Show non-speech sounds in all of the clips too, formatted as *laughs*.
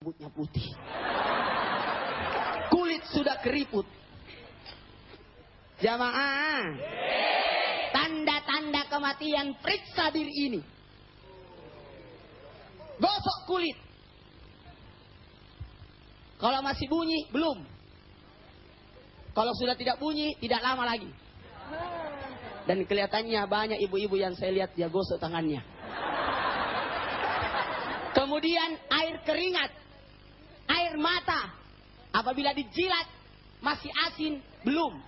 rambutnya putih. Kulit sudah keriput. Jamaah. Tanda-tanda kematian periksa diri ini. Gosok kulit. Kalau masih bunyi, belum. Kalau sudah tidak bunyi, tidak lama lagi. Dan kelihatannya banyak ibu-ibu yang saya lihat dia gosok tangannya. Kemudian air keringat, air mata. Apabila dijilat masih asin, belum.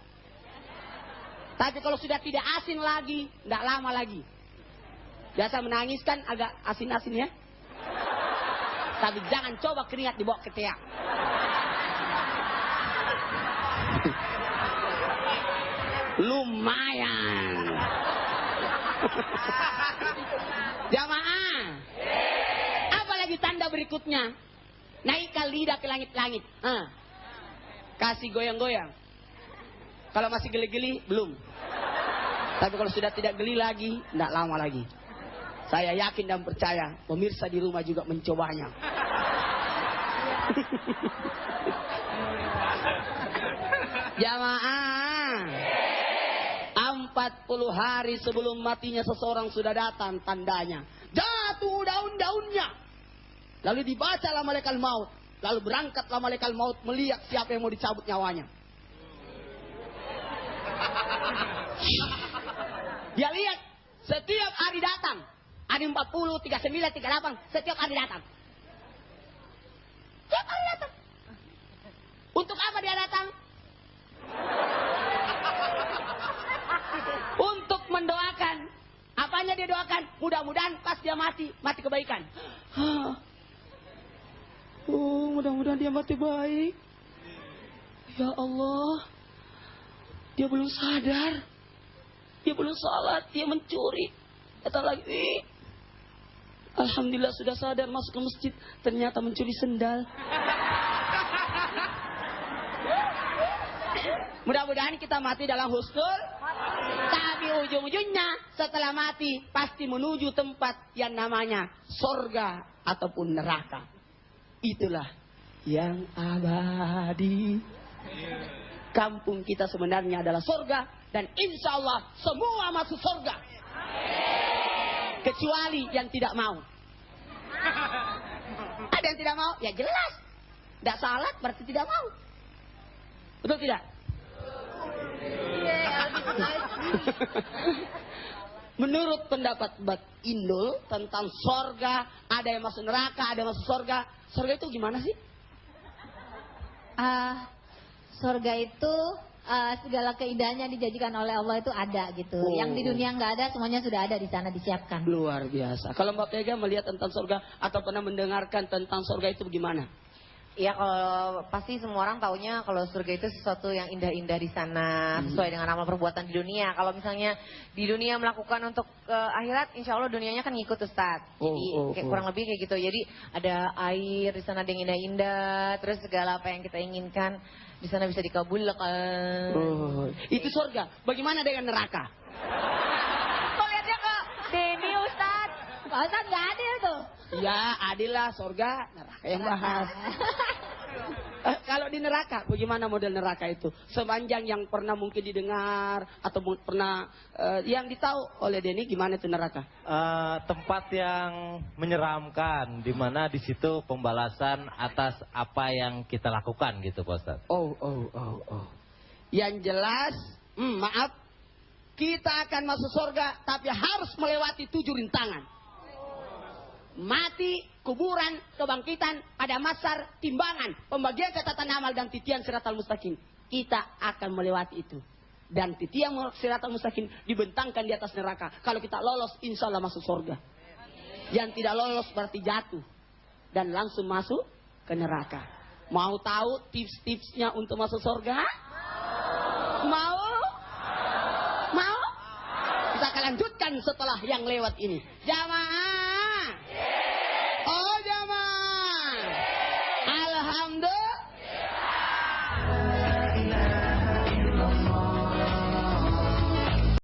Tapi kalau sudah tidak asin lagi, tidak lama lagi. Biasa menangis kan agak asin-asin ya. Tapi jangan coba keringat dibawa ke teak. Lumayan. Jamaah. Apa lagi tanda berikutnya? Naikkan lidah ke langit-langit. Ah. Kasih goyang-goyang. Kalau masih geli-geli, belum. Tapi kalau sudah tidak geli lagi, tidak lama lagi. Saya yakin dan percaya, pemirsa di rumah juga mencobanya. *laughs* Jamaah. 40 hari sebelum matinya seseorang sudah datang tandanya. Jatuh daun-daunnya. Lalu dibacalah malaikat maut. Lalu berangkatlah malaikat maut melihat siapa yang mau dicabut nyawanya. *laughs* Dia lihat setiap hari datang. Hari 40, 39, 38, setiap hari datang. Setiap hari datang. Untuk apa dia datang? *laughs* Untuk mendoakan. Apanya dia doakan? Mudah-mudahan pas dia mati, mati kebaikan. *gasps* Mudah-mudahan dia mati baik. Ya Allah. Dia belum sadar. Dia belum salat, dia mencuri. Kata lagi, "Ih, Alhamdulillah sudah sadar masuk ke masjid. Ternyata mencuri sendal. *laughs* Mudah-mudahan kita mati dalam husnul. Tapi ujung-ujungnya setelah mati pasti menuju tempat yang namanya sorga ataupun neraka. Itulah yang abadi. Kampung kita sebenarnya adalah sorga dan insya Allah semua masuk sorga. Kecuali yang tidak mau. Ada yang tidak mau? Ya jelas. Tidak salat berarti tidak mau. Betul tidak? *laughs* Menurut pendapat Bat Indul tentang sorga, ada yang masuk neraka, ada yang masuk sorga. Sorga itu gimana sih? Ah, surga itu ah, segala keindahannya dijanjikan oleh Allah itu ada gitu. Oh. Yang di dunia nggak ada semuanya sudah ada di sana disiapkan. Luar biasa. Kalau Mbak Pega melihat tentang sorga atau pernah mendengarkan tentang sorga itu bagaimana? Ya kalau pasti semua orang taunya kalau surga itu sesuatu yang indah-indah di sana Hmm. sesuai dengan amal perbuatan di dunia. Kalau misalnya di dunia melakukan untuk ke akhirat, insya Allah dunianya kan ngikut Ustaz. Oh, Jadi oh, kayak oh. kurang lebih kayak gitu. Jadi ada air di sana yang indah-indah, terus segala apa yang kita inginkan di sana bisa dikabulkan. Oh, itu sorga. Bagaimana dengan neraka? Kok lihatnya ke Denny Ustaz? Pak Ustadz nggak adil tuh. Ya, adil lah neraka yang bahas. *laughs* Eh, kalau di neraka, bagaimana model neraka itu? Sepanjang yang pernah mungkin didengar atau pernah eh, yang ditahu oleh Denny gimana itu neraka? Eh, tempat yang menyeramkan, di mana di situ pembalasan atas apa yang kita lakukan gitu, Pak Ustadz. Oh, oh, oh, oh. Yang jelas, hmm, maaf, kita akan masuk surga, tapi harus melewati tujuh rintangan. Mati, kuburan, kebangkitan, pada masar, timbangan, pembagian catatan amal dan titian siratal mustaqim. Kita akan melewati itu. Dan titian siratal mustaqim dibentangkan di atas neraka. Kalau kita lolos, insya Allah masuk surga. Yang tidak lolos berarti jatuh. Dan langsung masuk ke neraka. Mau tahu tips-tipsnya untuk masuk surga? Mau? Mau? Kita akan lanjutkan setelah yang lewat ini. Jamaah. Sahamda